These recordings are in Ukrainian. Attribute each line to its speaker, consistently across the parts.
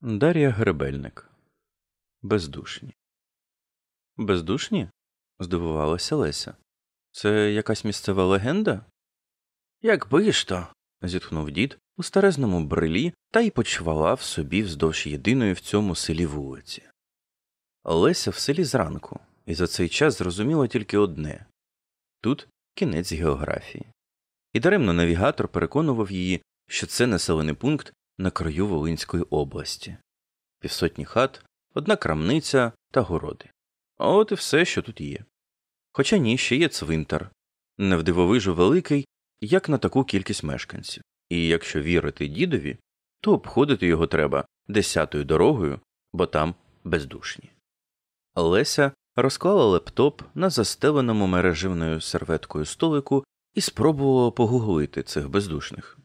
Speaker 1: Дар'я Гребельник. Бездушні. Бездушні? здивувалася Леся. Це якась місцева легенда? Якби ж то. зітхнув дід у старезному брелі та й почвалав собі вздовж єдиної в цьому селі вулиці. Леся в селі зранку, і за цей час зрозуміла тільки одне тут кінець географії. І даремно навігатор переконував її, що це населений пункт на краю Волинської області, півсотні хат, одна крамниця та городи. От і все, що тут є. Хоча ні, ще є цвинтар, невдивовижу великий, як на таку кількість мешканців, і якщо вірити дідові, то обходити його треба десятою дорогою, бо там бездушні. Леся розклала лептоп на застеленому мереживною серветкою столику і спробувала погуглити цих бездушних.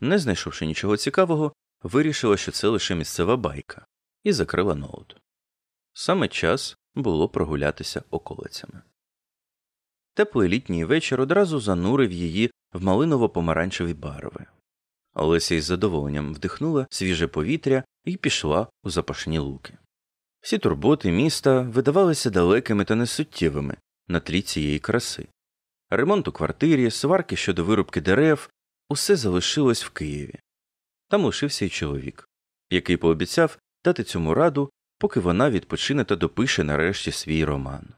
Speaker 1: Не знайшовши нічого цікавого, вирішила, що це лише місцева байка, і закрила ноут. Саме час було прогулятися околицями. Теплий літній вечір одразу занурив її в малиново помаранчеві барви. Олеся із задоволенням вдихнула свіже повітря і пішла у запашні луки. Всі турботи міста видавалися далекими та несуттєвими на тлі цієї краси. Ремонт у квартирі, сварки щодо вирубки дерев, усе залишилось в Києві. Там лишився й чоловік, який пообіцяв дати цьому раду, поки вона відпочине та допише нарешті свій роман.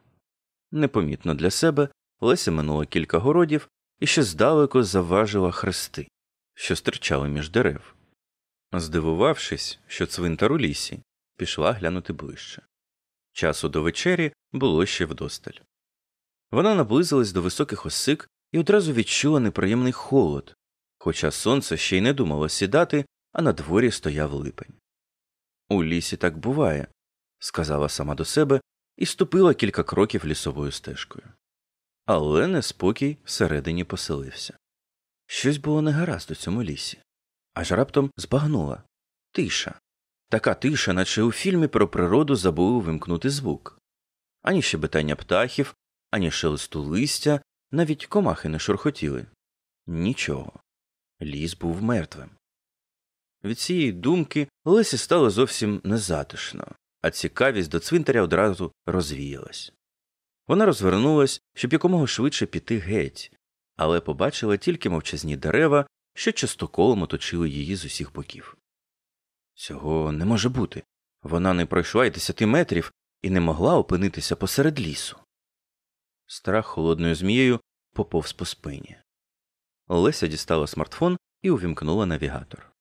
Speaker 1: Непомітно для себе Леся минула кілька городів і ще здалеку завважила хрести, що стирчали між дерев. Здивувавшись, що цвинтар у лісі, пішла глянути ближче. Часу до вечері було ще вдосталь. Вона наблизилась до високих осик і одразу відчула неприємний холод, хоча сонце ще й не думало сідати, а на дворі стояв липень. У лісі так буває, сказала сама до себе і ступила кілька кроків лісовою стежкою. Але неспокій всередині поселився. Щось було негаразд у цьому лісі, аж раптом збагнула тиша. Така тиша, наче у фільмі про природу забули вимкнути звук. Ані щебетання птахів, ані шелесту листя, навіть комахи не шурхотіли. Нічого. Ліс був мертвим. Від цієї думки Лесі стало зовсім незатишно, а цікавість до цвинтаря одразу розвіялась. Вона розвернулась, щоб якомога швидше піти геть, але побачила тільки мовчазні дерева, що частоколом оточили її з усіх боків. Цього не може бути. Вона не пройшла й десяти метрів і не могла опинитися посеред лісу. Страх холодною змією поповз по спині. Олеся дістала смартфон і увімкнула навігатор.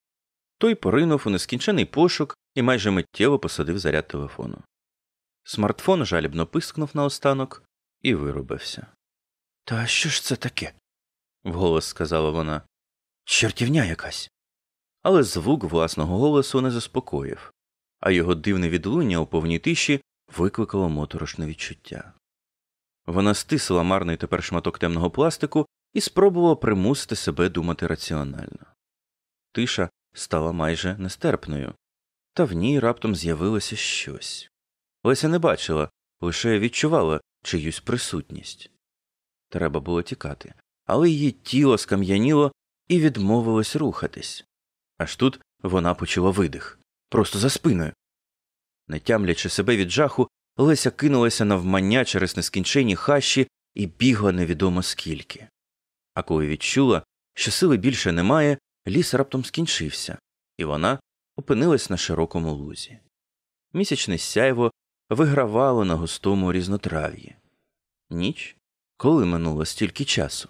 Speaker 1: Той поринув у нескінчений пошук і майже миттєво посадив заряд телефону. Смартфон жалібно пискнув наостанок і вирубився. Та що ж це таке? вголос сказала вона. Чортівня якась. Але звук власного голосу не заспокоїв, а його дивне відлуння у повній тиші викликало моторошне відчуття. Вона стисила марний тепер шматок темного пластику і спробувала примусити себе думати раціонально. Тиша стала майже нестерпною, та в ній раптом з'явилося щось. Леся не бачила, лише відчувала чиюсь присутність. Треба було тікати, але її тіло скам'яніло і відмовилось рухатись. Аж тут вона почула видих просто за спиною. Не тямлячи себе від жаху, Леся кинулася навмання через нескінченні хащі і бігла невідомо скільки. А коли відчула, що сили більше немає, ліс раптом скінчився, і вона опинилась на широкому лузі. Місячне сяйво вигравало на густому різнотрав'ї. Ніч, коли минуло стільки часу.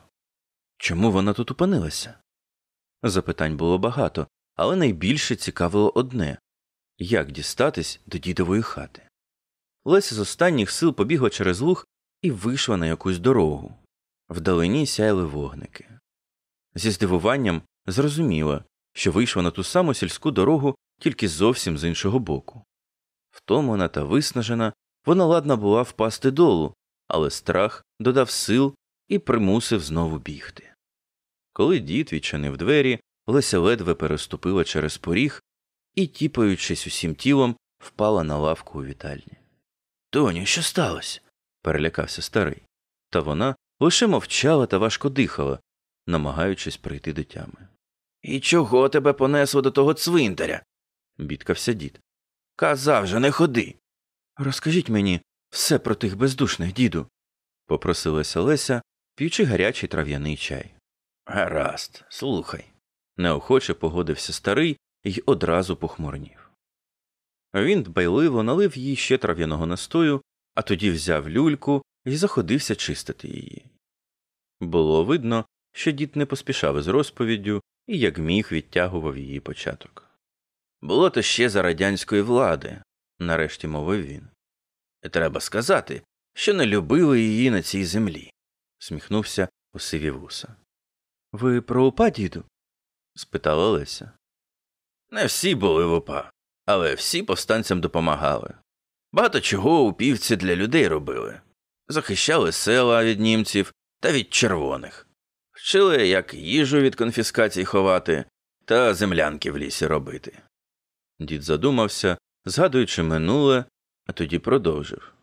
Speaker 1: Чому вона тут опинилася? Запитань було багато, але найбільше цікавило одне як дістатись до дідової хати. Леся з останніх сил побігла через луг і вийшла на якусь дорогу. Вдалині сяяли вогники. Зі здивуванням зрозуміла, що вийшла на ту саму сільську дорогу тільки зовсім з іншого боку. Втомлена та виснажена, вона ладна була впасти долу, але страх додав сил і примусив знову бігти. Коли дід відчинив двері, Леся ледве переступила через поріг і, тіпаючись усім тілом, впала на лавку у вітальні. Доню, що сталося? перелякався старий. Та вона лише мовчала та важко дихала, намагаючись прийти до тями. І чого тебе понесло до того цвинтаря? бідкався дід.
Speaker 2: Казав же, не ходи.
Speaker 1: Розкажіть мені все про тих бездушних, діду, попросилася Леся, п'ючи гарячий трав'яний чай.
Speaker 2: Гаразд, слухай.
Speaker 1: Неохоче погодився старий і одразу похмурнів. Він дбайливо налив їй ще трав'яного настою, а тоді взяв люльку і заходився чистити її. Було видно, що дід не поспішав із розповіддю і як міг відтягував її початок. Було то ще за радянської влади, нарешті мовив він.
Speaker 2: Треба сказати, що не любили її на цій землі,
Speaker 1: сміхнувся у сиві вуса. Ви про упа, діду? спитала Леся.
Speaker 2: Не всі були в УПА, але всі повстанцям допомагали. Багато чого упівці для людей робили захищали села від німців та від червоних, вчили, як їжу від конфіскацій ховати та землянки в лісі робити.
Speaker 1: Дід задумався, згадуючи минуле, а тоді продовжив.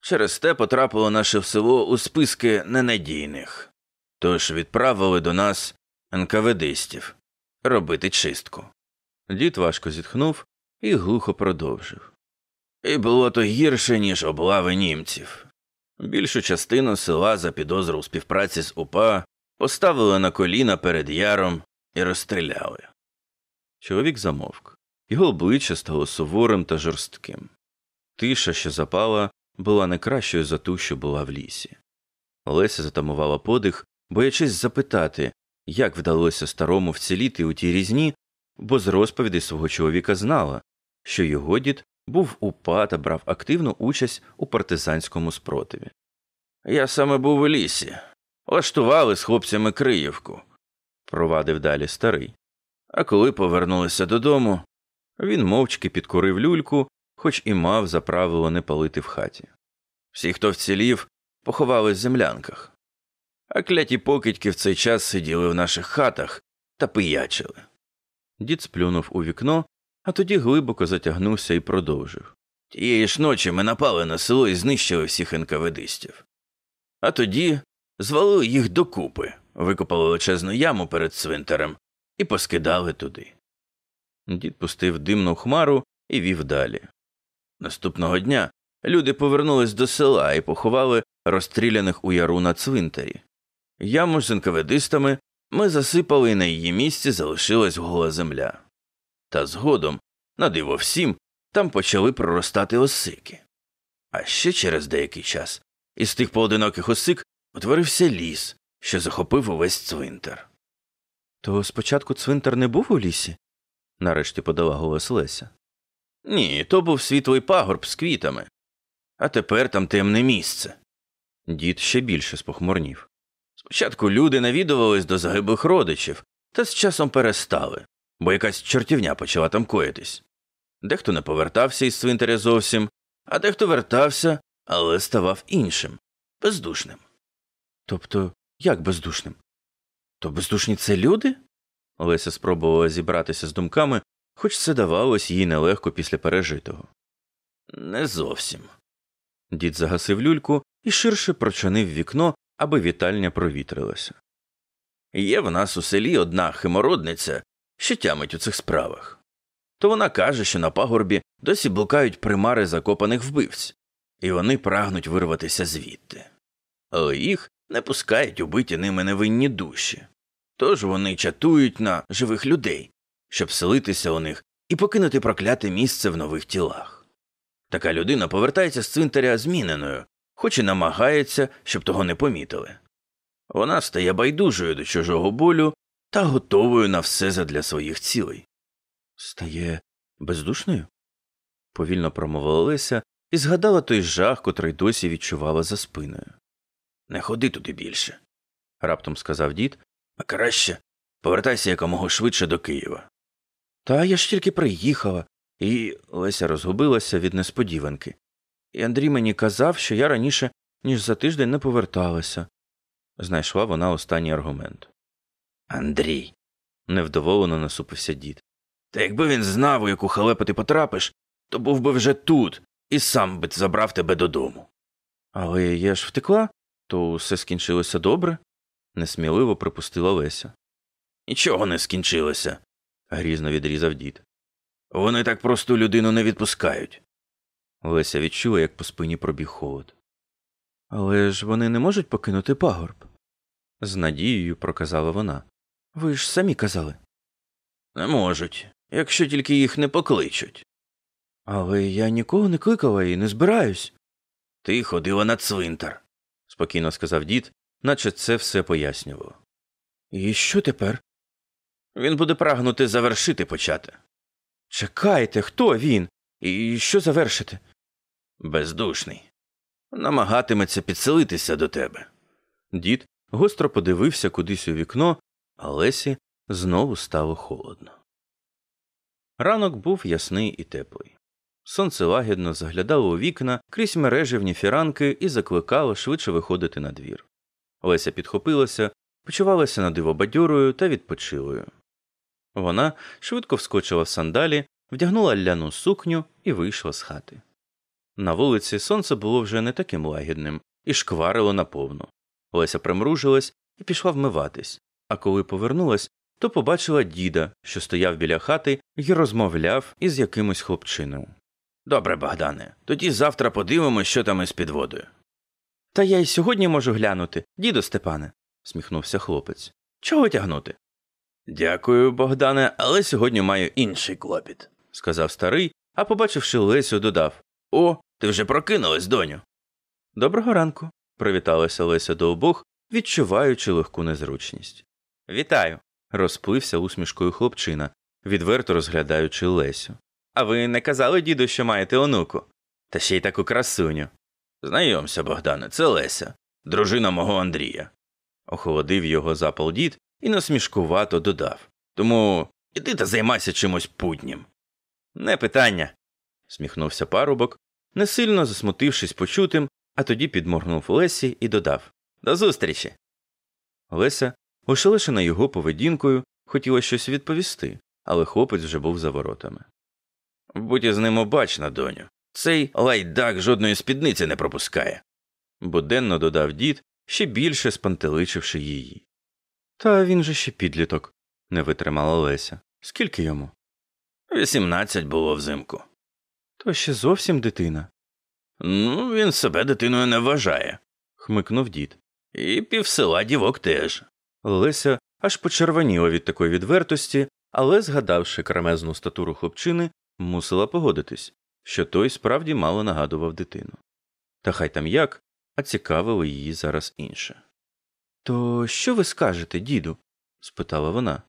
Speaker 2: Через те потрапило наше село у списки ненадійних, тож відправили до нас НКВДистів робити чистку.
Speaker 1: Дід важко зітхнув і глухо продовжив.
Speaker 2: І було то гірше, ніж облави німців. Більшу частину села за підозру у співпраці з УПА поставили на коліна перед яром і розстріляли.
Speaker 1: Чоловік замовк. Його обличчя стало суворим та жорстким. Тиша, що запала, була не кращою за ту, що була в лісі. Леся затамувала подих, боячись запитати, як вдалося старому вціліти у тій різні, бо з розповідей свого чоловіка знала, що його дід був упа та брав активну участь у партизанському спротиві.
Speaker 2: Я саме був у лісі. Влаштували з хлопцями Криївку,
Speaker 1: провадив далі старий.
Speaker 2: А коли повернулися додому,
Speaker 1: він мовчки підкурив люльку, хоч і мав за правило не палити в хаті.
Speaker 2: Всі, хто вцілів, поховали в землянках, а кляті покидьки в цей час сиділи в наших хатах та пиячили.
Speaker 1: Дід сплюнув у вікно, а тоді глибоко затягнувся і продовжив.
Speaker 2: Тієї ж ночі ми напали на село і знищили всіх НКВДистів. А тоді звалили їх докупи, викопали величезну яму перед цвинтарем і поскидали туди.
Speaker 1: Дід пустив димну хмару і вів далі.
Speaker 2: Наступного дня люди повернулись до села і поховали розстріляних у яру на цвинтарі. Яму з НКВДистами ми засипали і на її місці залишилась гола земля. Та згодом, на диво всім, там почали проростати осики. А ще через деякий час із тих поодиноких осик утворився ліс, що захопив увесь цвинтар.
Speaker 1: То спочатку цвинтар не був у лісі? нарешті подала голос Леся.
Speaker 2: Ні, то був світлий пагорб з квітами, а тепер там темне місце.
Speaker 1: Дід ще більше спохмурнів.
Speaker 2: Спочатку люди навідувались до загиблих родичів, та з часом перестали, бо якась чортівня почала там коїтись. Дехто не повертався із цвинтаря зовсім, а дехто вертався, але ставав іншим, бездушним.
Speaker 1: Тобто, як бездушним?
Speaker 2: То бездушні це люди?
Speaker 1: Леся спробувала зібратися з думками, хоч це давалось їй нелегко після пережитого.
Speaker 2: Не зовсім.
Speaker 1: Дід загасив люльку і ширше прочинив вікно, аби вітальня провітрилася.
Speaker 2: Є в нас у селі одна химородниця, що тямить у цих справах. То вона каже, що на пагорбі досі блукають примари закопаних вбивць, і вони прагнуть вирватися звідти. Але їх не пускають убиті ними невинні душі. Тож вони чатують на живих людей, щоб селитися у них і покинути прокляте місце в нових тілах. Така людина повертається з цвинтаря зміненою, хоч і намагається, щоб того не помітили. Вона стає байдужою до чужого болю та готовою на все задля своїх цілей.
Speaker 1: Стає бездушною? повільно промовила Леся і згадала той жах, котрий досі відчувала за спиною.
Speaker 2: Не ходи туди більше,
Speaker 1: раптом сказав дід,
Speaker 2: а краще повертайся якомога швидше до Києва.
Speaker 1: Та я ж тільки приїхала, і Леся розгубилася від несподіванки. І Андрій мені казав, що я раніше, ніж за тиждень не поверталася. Знайшла вона останній аргумент.
Speaker 2: Андрій.
Speaker 1: невдоволено насупився дід.
Speaker 2: Та якби він знав, у яку халепу ти потрапиш, то був би вже тут і сам би забрав тебе додому.
Speaker 1: Але я ж втекла, то все скінчилося добре, несміливо припустила Леся.
Speaker 2: Нічого не скінчилося,
Speaker 1: грізно відрізав дід.
Speaker 2: Вони так просту людину не відпускають.
Speaker 1: Леся відчула, як по спині пробіг холод. Але ж вони не можуть покинути пагорб. З надією проказала вона. Ви ж самі казали.
Speaker 2: Не можуть, якщо тільки їх не покличуть.
Speaker 1: Але я нікого не кликала і не збираюсь.
Speaker 2: Ти ходила на цвинтар,
Speaker 1: спокійно сказав дід, наче це все пояснювало. І що тепер?
Speaker 2: Він буде прагнути завершити почати.
Speaker 1: Чекайте, хто він? І що завершити?
Speaker 2: Бездушний. Намагатиметься підселитися до тебе.
Speaker 1: Дід гостро подивився кудись у вікно, а Лесі знову стало холодно. Ранок був ясний і теплий. Сонце лагідно заглядало у вікна крізь мережівні фіранки і закликало швидше виходити на двір. Леся підхопилася, почувалася надивобадьорою та відпочилою. Вона швидко вскочила в сандалі, вдягнула ляну сукню і вийшла з хати. На вулиці сонце було вже не таким лагідним і шкварило наповну. Леся примружилась і пішла вмиватись, а коли повернулась, то побачила діда, що стояв біля хати і розмовляв із якимось хлопчиною.
Speaker 2: Добре, Богдане, тоді завтра подивимось, що там із під водою.
Speaker 1: Та я й сьогодні можу глянути, діду Степане, сміхнувся хлопець. Чого тягнути?
Speaker 2: Дякую, Богдане, але сьогодні маю інший клопіт,
Speaker 1: сказав старий, а побачивши Лесю, додав
Speaker 2: О, ти вже прокинулась, доню.
Speaker 1: Доброго ранку, привіталася Леся до обох, відчуваючи легку незручність. Вітаю. розплився усмішкою хлопчина, відверто розглядаючи Лесю. А ви не казали, діду, що маєте онуку? Та ще й таку красуню.
Speaker 2: Знайомся, Богдане, це Леся, дружина мого Андрія.
Speaker 1: Охолодив його запал дід і насмішкувато додав.
Speaker 2: Тому іди та займайся чимось путнім.
Speaker 1: Не питання. сміхнувся парубок, не сильно засмутившись почутим, а тоді підморгнув Лесі і додав До зустрічі. Леся, ошелешена його поведінкою, хотіла щось відповісти, але хлопець вже був за воротами.
Speaker 2: Будь із ним обачна, доню. Цей лайдак жодної спідниці не пропускає.
Speaker 1: Буденно додав дід, ще більше спантеличивши її. Та він же ще підліток, не витримала Леся. Скільки йому?
Speaker 2: Вісімнадцять було взимку.
Speaker 1: То ще зовсім дитина.
Speaker 2: Ну, він себе дитиною не вважає,
Speaker 1: хмикнув дід.
Speaker 2: І півсела дівок теж.
Speaker 1: Леся аж почервоніла від такої відвертості, але, згадавши кремезну статуру хлопчини, мусила погодитись, що той справді мало нагадував дитину. Та хай там як, а цікавило її зараз інше. То що ви скажете, діду? спитала вона.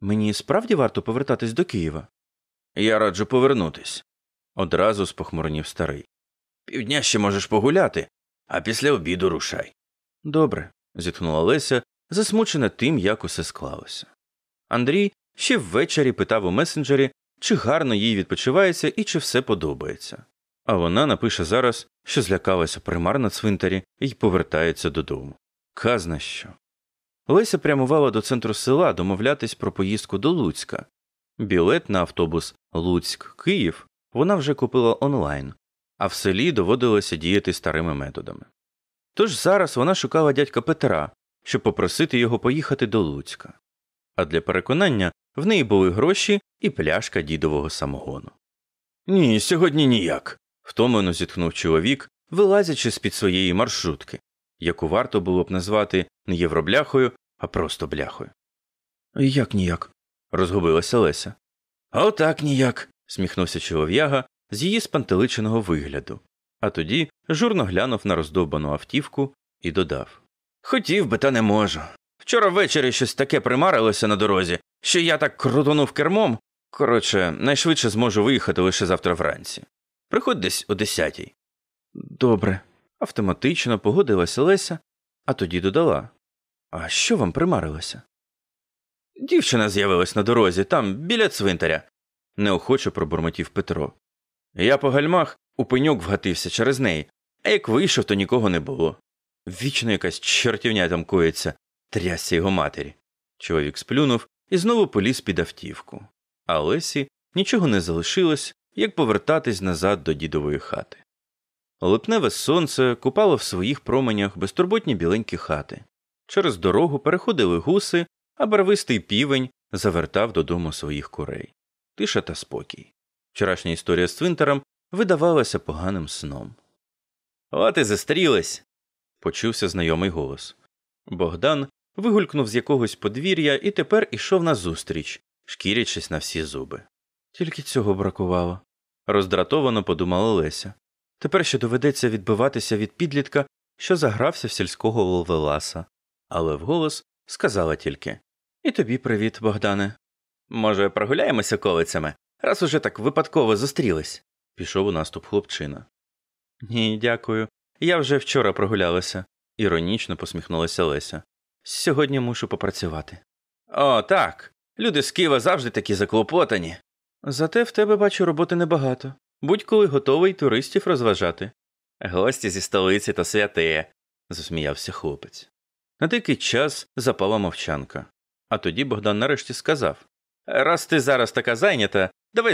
Speaker 1: Мені справді варто повертатись до Києва?
Speaker 2: Я раджу повернутись,
Speaker 1: одразу спохмурнів старий.
Speaker 2: Півдня ще можеш погуляти, а після обіду рушай.
Speaker 1: Добре, зітхнула Леся, засмучена тим, як усе склалося. Андрій ще ввечері питав у месенджері, чи гарно їй відпочивається і чи все подобається. А вона напише зараз, що злякалася примар на цвинтарі і повертається додому. Казна що. Леся прямувала до центру села домовлятись про поїздку до Луцька. Білет на автобус Луцьк Київ вона вже купила онлайн, а в селі доводилося діяти старими методами. Тож зараз вона шукала дядька Петра, щоб попросити його поїхати до Луцька. А для переконання в неї були гроші і пляшка дідового самогону.
Speaker 2: Ні, сьогодні ніяк.
Speaker 1: втомлено зітхнув чоловік, вилазячи з під своєї маршрутки, яку варто було б назвати не євробляхою, а просто бляхою. Як ніяк? розгубилася Леся.
Speaker 2: Отак ніяк.
Speaker 1: сміхнувся чолов'яга з її спантеличеного вигляду, а тоді журно глянув на роздовбану автівку і додав
Speaker 2: Хотів би, та не можу. Вчора ввечері щось таке примарилося на дорозі, що я так крутонув кермом. Коротше, найшвидше зможу виїхати лише завтра вранці. Приходь десь о десятій.
Speaker 1: Добре. Автоматично погодилася Леся, а тоді додала. А що вам примарилося?
Speaker 2: Дівчина з'явилась на дорозі, там, біля цвинтаря, неохоче пробурмотів Петро. Я по гальмах у пеньок вгатився через неї, а як вийшов, то нікого не було. Вічно якась чортівня там коїться, трясся його матері.
Speaker 1: Чоловік сплюнув і знову поліз під автівку. А Лесі нічого не залишилось, як повертатись назад до дідової хати. Липневе сонце купало в своїх променях безтурботні біленькі хати. Через дорогу переходили гуси, а барвистий півень завертав додому своїх курей. Тиша та спокій. Вчорашня історія з Твинтером видавалася поганим сном. От і зустрілись, почувся знайомий голос. Богдан вигулькнув з якогось подвір'я і тепер ішов назустріч, шкірячись на всі зуби. Тільки цього бракувало, роздратовано подумала Леся. Тепер ще доведеться відбиватися від підлітка, що загрався в сільського ловеласа, але вголос сказала тільки І тобі привіт, Богдане. Може, прогуляємося колицями, раз уже так випадково зустрілись, пішов у наступ хлопчина. Ні, дякую. Я вже вчора прогулялася, іронічно посміхнулася Леся. Сьогодні мушу попрацювати. О, так. Люди з Києва завжди такі заклопотані. Зате в тебе, бачу, роботи небагато. Будь-коли готовий туристів розважати. Гості зі столиці та святеє, засміявся хлопець. На деякий час запала мовчанка. А тоді Богдан нарешті сказав Раз ти зараз така зайнята,